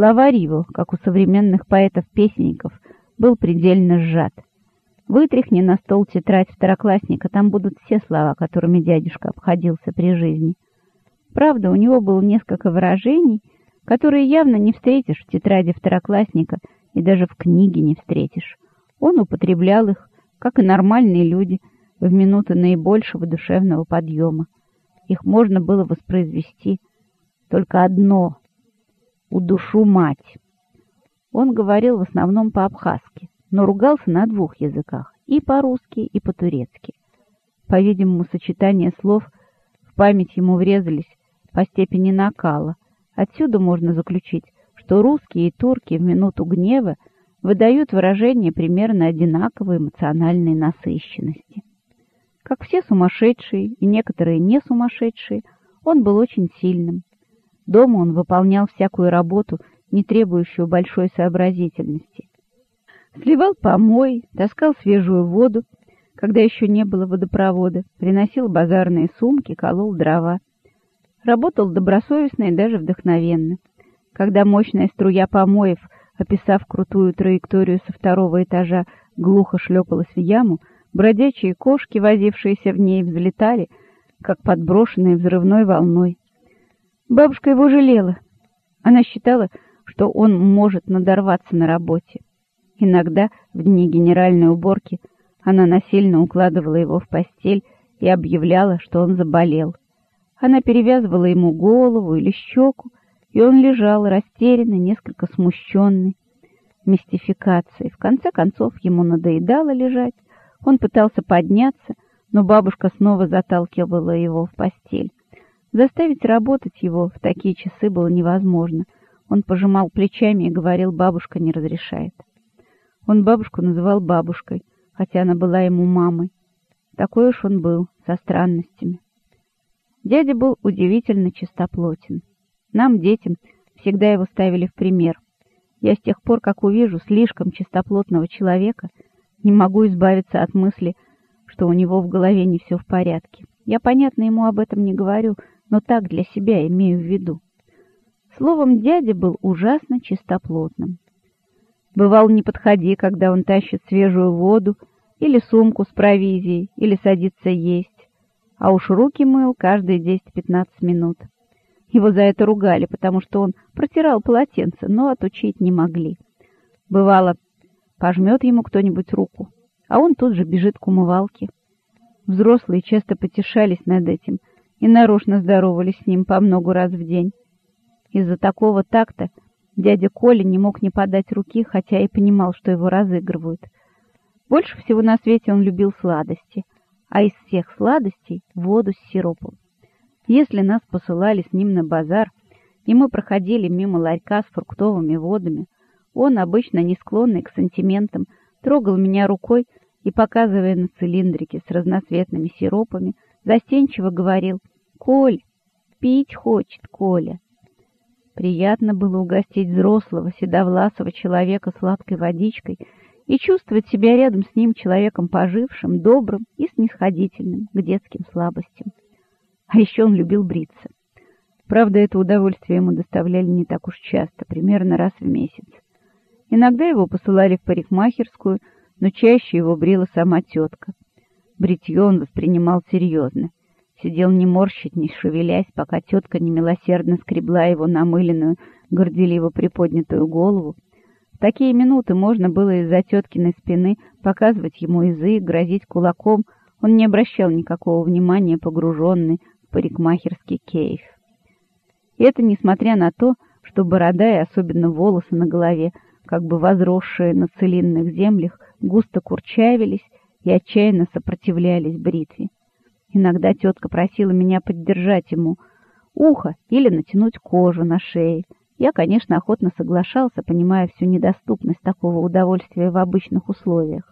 Словарь его, как у современных поэтов-песенников, был предельно сжат. Вытряхни на стол тетрадь второклассника, там будут все слова, которыми дядюшка обходился при жизни. Правда, у него было несколько выражений, которые явно не встретишь в тетради второклассника и даже в книге не встретишь. Он употреблял их, как и нормальные люди, в минуты наибольшего душевного подъема. Их можно было воспроизвести только одно — «У душу мать». Он говорил в основном по-абхазски, но ругался на двух языках — и по-русски, и по-турецки. По-видимому, сочетание слов в память ему врезались по степени накала. Отсюда можно заключить, что русские и турки в минуту гнева выдают выражение примерно одинаковой эмоциональной насыщенности. Как все сумасшедшие и некоторые не сумасшедшие, он был очень сильным. Дома он выполнял всякую работу, не требующую большой сообразительности. Сливал помой, таскал свежую воду, когда еще не было водопровода, приносил базарные сумки, колол дрова. Работал добросовестно и даже вдохновенно. Когда мощная струя помоев, описав крутую траекторию со второго этажа, глухо шлепалась в яму, бродячие кошки, возившиеся в ней, взлетали, как подброшенные взрывной волной. Бабушка его жалела. Она считала, что он может надорваться на работе. Иногда, в дни генеральной уборки, она насильно укладывала его в постель и объявляла, что он заболел. Она перевязывала ему голову или щеку, и он лежал растерянный, несколько смущенный. Мистификацией. В конце концов, ему надоедало лежать. Он пытался подняться, но бабушка снова заталкивала его в постель. Заставить работать его в такие часы было невозможно. Он пожимал плечами и говорил, бабушка не разрешает. Он бабушку называл бабушкой, хотя она была ему мамой. Такой уж он был, со странностями. Дядя был удивительно чистоплотен. Нам, детям, всегда его ставили в пример. Я с тех пор, как увижу слишком чистоплотного человека, не могу избавиться от мысли, что у него в голове не все в порядке. Я, понятно, ему об этом не говорю, но так для себя имею в виду. Словом, дядя был ужасно чистоплотным. Бывал, не подходи, когда он тащит свежую воду или сумку с провизией, или садится есть. А уж руки мыл каждые 10-15 минут. Его за это ругали, потому что он протирал полотенце, но отучить не могли. Бывало, пожмет ему кто-нибудь руку, а он тут же бежит к умывалке. Взрослые часто потешались над этим и нарочно здоровались с ним по много раз в день. Из-за такого такта Дядя Коля не мог не подать руки, хотя и понимал, что его разыгрывают. Больше всего на свете он любил сладости, а из всех сладостей — воду с сиропом. Если нас посылали с ним на базар, и мы проходили мимо ларька с фруктовыми водами, он, обычно не склонный к сантиментам, трогал меня рукой и, показывая на цилиндрики с разноцветными сиропами, застенчиво говорил «Коль, пить хочет Коля». Приятно было угостить взрослого, седовласого человека сладкой водичкой и чувствовать себя рядом с ним человеком пожившим, добрым и снисходительным к детским слабостям. А еще он любил бриться. Правда, это удовольствие ему доставляли не так уж часто, примерно раз в месяц. Иногда его посылали в парикмахерскую, но чаще его брила сама тетка. Бритье он воспринимал серьезно сидел не морщить, не шевелясь, пока тетка немилосердно скребла его намыленную, горделиво приподнятую голову. В такие минуты можно было из-за теткиной спины показывать ему язык, грозить кулаком. Он не обращал никакого внимания, погруженный в парикмахерский кейф. И это несмотря на то, что борода и особенно волосы на голове, как бы возросшие на целинных землях, густо курчавились и отчаянно сопротивлялись бритве. Иногда тетка просила меня поддержать ему ухо или натянуть кожу на шее. Я, конечно, охотно соглашался, понимая всю недоступность такого удовольствия в обычных условиях.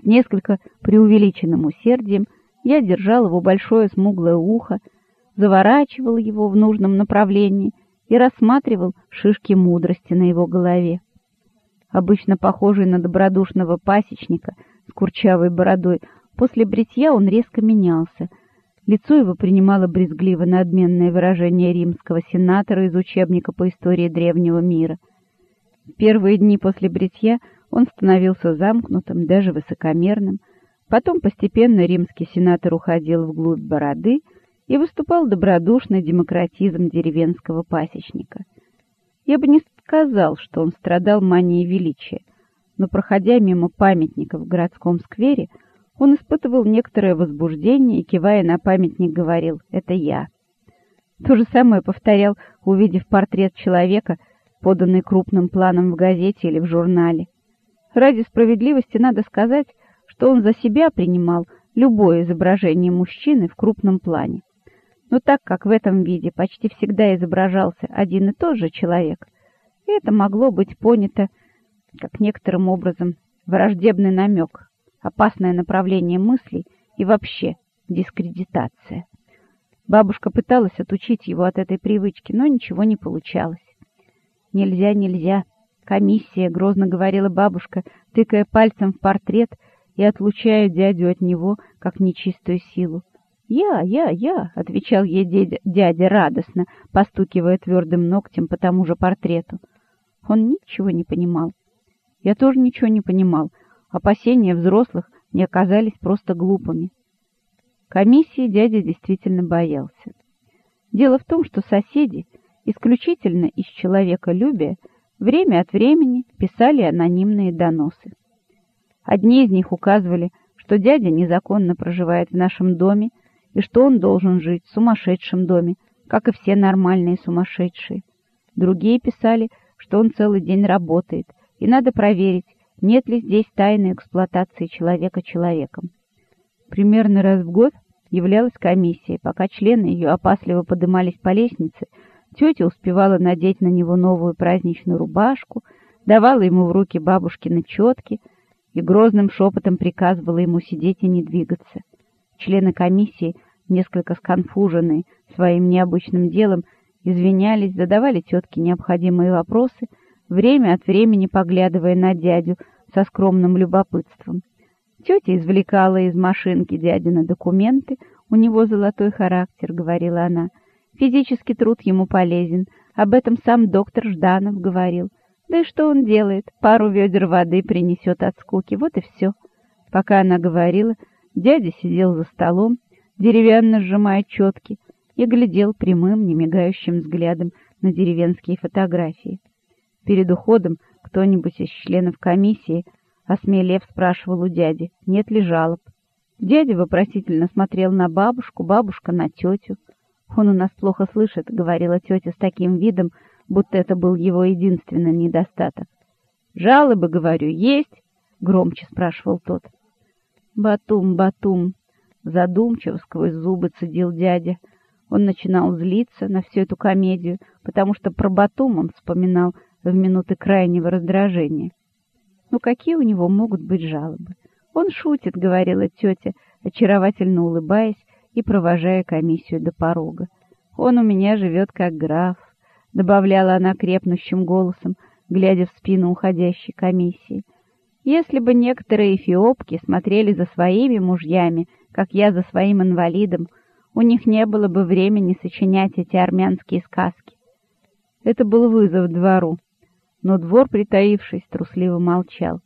С несколько преувеличенным усердием я держал его большое смуглое ухо, заворачивал его в нужном направлении и рассматривал шишки мудрости на его голове. Обычно похожий на добродушного пасечника с курчавой бородой, После бритья он резко менялся. Лицо его принимало брезгливо надменное выражение римского сенатора из учебника по истории древнего мира. Первые дни после бритья он становился замкнутым, даже высокомерным. Потом постепенно римский сенатор уходил вглубь бороды и выступал добродушный демократизм деревенского пасечника. Я бы не сказал, что он страдал манией величия, но, проходя мимо памятника в городском сквере, он испытывал некоторое возбуждение и, кивая на памятник, говорил «это я». То же самое повторял, увидев портрет человека, поданный крупным планом в газете или в журнале. Ради справедливости надо сказать, что он за себя принимал любое изображение мужчины в крупном плане. Но так как в этом виде почти всегда изображался один и тот же человек, это могло быть понято как некоторым образом враждебный намек опасное направление мыслей и вообще дискредитация. Бабушка пыталась отучить его от этой привычки, но ничего не получалось. «Нельзя, нельзя!» «Комиссия!» — грозно говорила бабушка, тыкая пальцем в портрет и отлучая дядю от него, как нечистую силу. «Я, я, я!» — отвечал ей дядя, дядя радостно, постукивая твердым ногтем по тому же портрету. Он ничего не понимал. Я тоже ничего не понимал, Опасения взрослых не оказались просто глупыми. Комиссии дядя действительно боялся. Дело в том, что соседи, исключительно из человеколюбия, время от времени писали анонимные доносы. Одни из них указывали, что дядя незаконно проживает в нашем доме и что он должен жить в сумасшедшем доме, как и все нормальные сумасшедшие. Другие писали, что он целый день работает, и надо проверить, нет ли здесь тайной эксплуатации человека человеком. Примерно раз в год являлась комиссия, пока члены ее опасливо подымались по лестнице, тетя успевала надеть на него новую праздничную рубашку, давала ему в руки бабушкины четки и грозным шепотом приказывала ему сидеть и не двигаться. Члены комиссии, несколько сконфуженные своим необычным делом, извинялись, задавали тетке необходимые вопросы — время от времени поглядывая на дядю со скромным любопытством. Тетя извлекала из машинки дядины документы, у него золотой характер, говорила она. Физический труд ему полезен, об этом сам доктор Жданов говорил. Да и что он делает? Пару ведер воды принесет от скуки, вот и все. Пока она говорила, дядя сидел за столом, деревянно сжимая четки, и глядел прямым, немигающим взглядом на деревенские фотографии. Перед уходом кто-нибудь из членов комиссии, осмелев, спрашивал у дяди, нет ли жалоб. Дядя вопросительно смотрел на бабушку, бабушка на тетю. «Он у нас плохо слышит», — говорила тетя с таким видом, будто это был его единственный недостаток. «Жалобы, говорю, есть?» — громче спрашивал тот. «Батум, Батум!» — задумчиво сквозь зубы цедил дядя. Он начинал злиться на всю эту комедию, потому что про Батум он вспоминал — в минуты крайнего раздражения. Ну какие у него могут быть жалобы? Он шутит, говорила тетя, очаровательно улыбаясь и провожая комиссию до порога. Он у меня живет как граф, добавляла она крепнущим голосом, глядя в спину уходящей комиссии. Если бы некоторые эфиопки смотрели за своими мужьями, как я за своим инвалидом, у них не было бы времени сочинять эти армянские сказки. Это был вызов двору но двор, притаившись, трусливо молчал.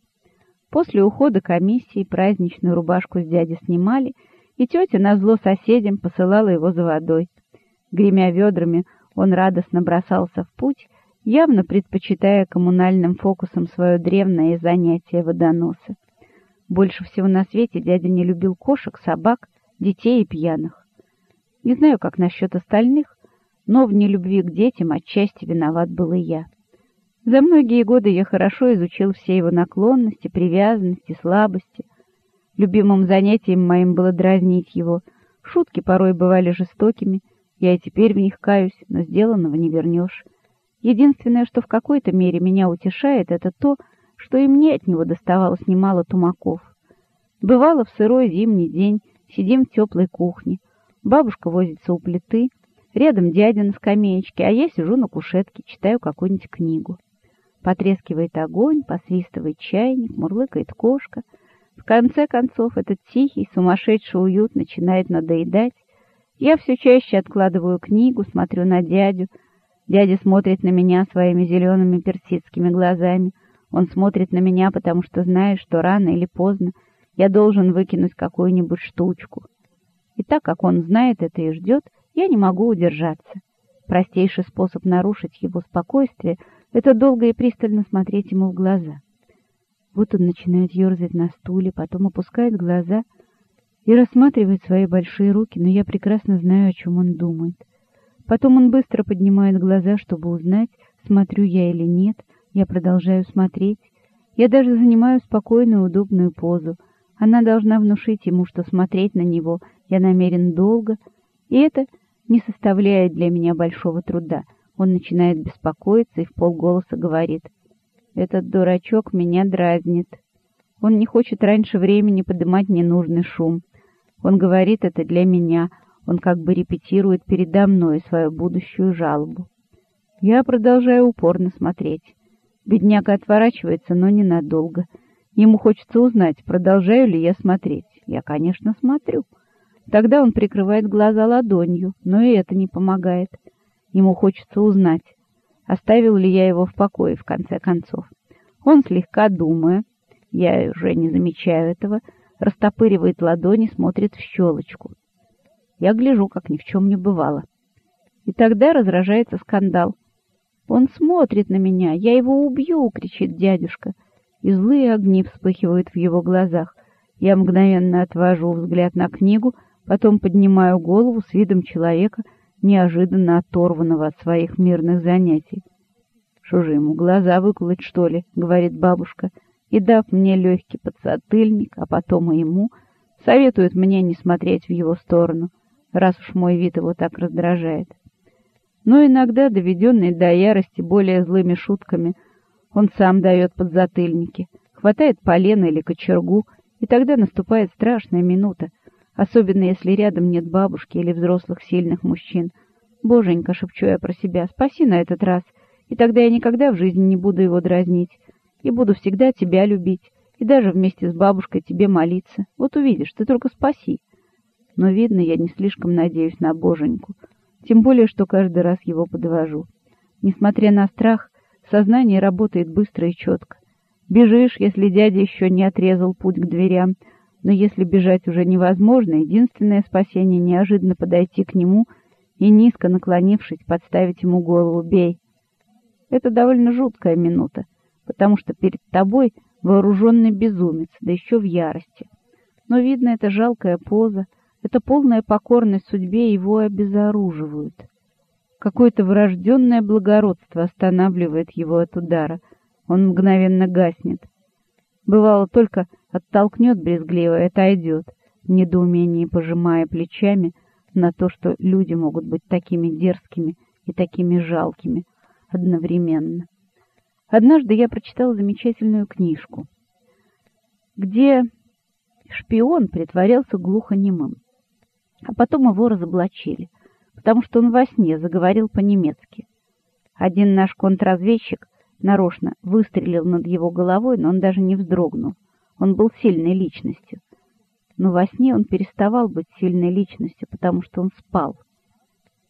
После ухода комиссии праздничную рубашку с дяди снимали, и тетя назло соседям посылала его за водой. Гремя ведрами, он радостно бросался в путь, явно предпочитая коммунальным фокусом свое древнее занятие водоноса. Больше всего на свете дядя не любил кошек, собак, детей и пьяных. Не знаю, как насчет остальных, но в нелюбви к детям отчасти виноват был и я. За многие годы я хорошо изучил все его наклонности, привязанности, слабости. Любимым занятием моим было дразнить его. Шутки порой бывали жестокими, я и теперь в них каюсь, но сделанного не вернешь. Единственное, что в какой-то мере меня утешает, это то, что и мне от него доставалось немало тумаков. Бывало, в сырой зимний день сидим в теплой кухне, бабушка возится у плиты, рядом дядя на скамеечке, а я сижу на кушетке, читаю какую-нибудь книгу. Потрескивает огонь, посвистывает чайник, мурлыкает кошка. В конце концов, этот тихий, сумасшедший уют начинает надоедать, Я все чаще откладываю книгу, смотрю на дядю. Дядя смотрит на меня своими зелеными персидскими глазами. Он смотрит на меня, потому что знает, что рано или поздно я должен выкинуть какую-нибудь штучку. И так как он знает это и ждет, я не могу удержаться. Простейший способ нарушить его спокойствие — это долго и пристально смотреть ему в глаза. Вот он начинает ерзать на стуле, потом опускает глаза и рассматривает свои большие руки, но я прекрасно знаю, о чем он думает. Потом он быстро поднимает глаза, чтобы узнать, смотрю я или нет. Я продолжаю смотреть. Я даже занимаю спокойную, удобную позу. Она должна внушить ему, что смотреть на него я намерен долго, и это не составляет для меня большого труда. Он начинает беспокоиться и в полголоса говорит. «Этот дурачок меня дразнит. Он не хочет раньше времени поднимать ненужный шум. Он говорит это для меня. Он как бы репетирует передо мной свою будущую жалобу. Я продолжаю упорно смотреть. Бедняга отворачивается, но ненадолго. Ему хочется узнать, продолжаю ли я смотреть. Я, конечно, смотрю. Тогда он прикрывает глаза ладонью, но и это не помогает. Ему хочется узнать, оставил ли я его в покое, в конце концов. Он, слегка думая, я уже не замечаю этого, растопыривает ладони, смотрит в щелочку. Я гляжу, как ни в чем не бывало. И тогда разражается скандал. «Он смотрит на меня! Я его убью!» — кричит дядюшка. И злые огни вспыхивают в его глазах. Я мгновенно отвожу взгляд на книгу, потом поднимаю голову с видом человека, неожиданно оторванного от своих мирных занятий. «Что же ему, глаза выколоть, что ли?» — говорит бабушка, и, дав мне легкий подсотыльник, а потом и ему, советует мне не смотреть в его сторону, раз уж мой вид его так раздражает. Но иногда, доведенный до ярости более злыми шутками, он сам дает подзатыльники, хватает полено или кочергу, и тогда наступает страшная минута, особенно если рядом нет бабушки или взрослых сильных мужчин. «Боженька», — шепчу я про себя, — «спаси на этот раз, и тогда я никогда в жизни не буду его дразнить, и буду всегда тебя любить, и даже вместе с бабушкой тебе молиться. Вот увидишь, ты только спаси». Но, видно, я не слишком надеюсь на Боженьку, тем более, что каждый раз его подвожу. Несмотря на страх, сознание работает быстро и четко. Бежишь, если дядя еще не отрезал путь к дверям, но если бежать уже невозможно, единственное спасение — неожиданно подойти к нему и, низко наклонившись, подставить ему голову «бей». Это довольно жуткая минута, потому что перед тобой вооруженный безумец, да еще в ярости. Но, видно, это жалкая поза, это полная покорность судьбе его обезоруживают. Какое-то врожденное благородство останавливает его от удара. Он мгновенно гаснет. Бывало только оттолкнет брезгливо и отойдет, в недоумении пожимая плечами на то, что люди могут быть такими дерзкими и такими жалкими одновременно. Однажды я прочитала замечательную книжку, где шпион притворялся глухонемым, а потом его разоблачили, потому что он во сне заговорил по-немецки. Один наш контрразведчик нарочно выстрелил над его головой, но он даже не вздрогнул. Он был сильной личностью. Но во сне он переставал быть сильной личностью, потому что он спал.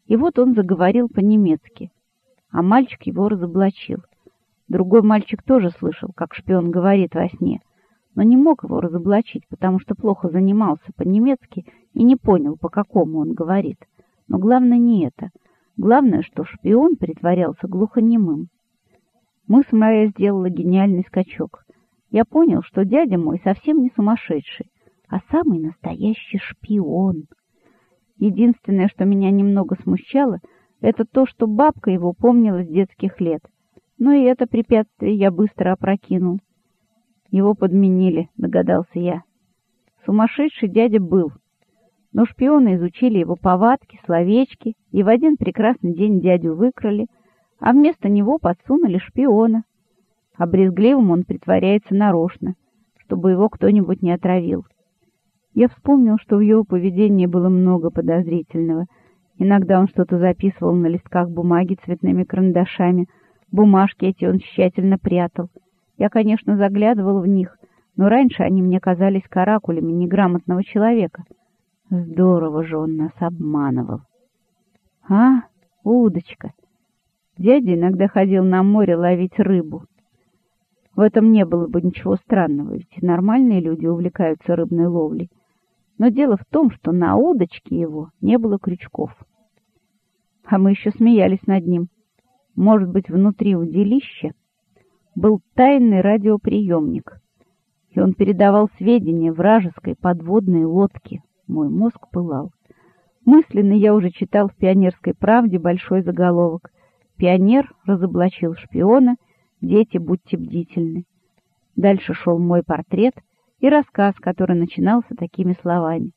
И вот он заговорил по-немецки, а мальчик его разоблачил. Другой мальчик тоже слышал, как шпион говорит во сне, но не мог его разоблачить, потому что плохо занимался по-немецки и не понял, по какому он говорит. Но главное не это. Главное, что шпион притворялся глухонемым. Мы с Майей сделала гениальный скачок. Я понял, что дядя мой совсем не сумасшедший, а самый настоящий шпион. Единственное, что меня немного смущало, это то, что бабка его помнила с детских лет. Но и это препятствие я быстро опрокинул. Его подменили, догадался я. Сумасшедший дядя был. Но шпионы изучили его повадки, словечки, и в один прекрасный день дядю выкрали — а вместо него подсунули шпиона. А брезгливым он притворяется нарочно, чтобы его кто-нибудь не отравил. Я вспомнил, что в его поведении было много подозрительного. Иногда он что-то записывал на листках бумаги цветными карандашами. Бумажки эти он тщательно прятал. Я, конечно, заглядывал в них, но раньше они мне казались каракулями неграмотного человека. Здорово же он нас обманывал. А, удочка. Дядя иногда ходил на море ловить рыбу. В этом не было бы ничего странного, ведь нормальные люди увлекаются рыбной ловлей. Но дело в том, что на удочке его не было крючков. А мы еще смеялись над ним. Может быть, внутри удилища был тайный радиоприемник, и он передавал сведения вражеской подводной лодке. Мой мозг пылал. Мысленно я уже читал в «Пионерской правде» большой заголовок. «Пионер разоблачил шпиона. Дети, будьте бдительны». Дальше шел мой портрет и рассказ, который начинался такими словами.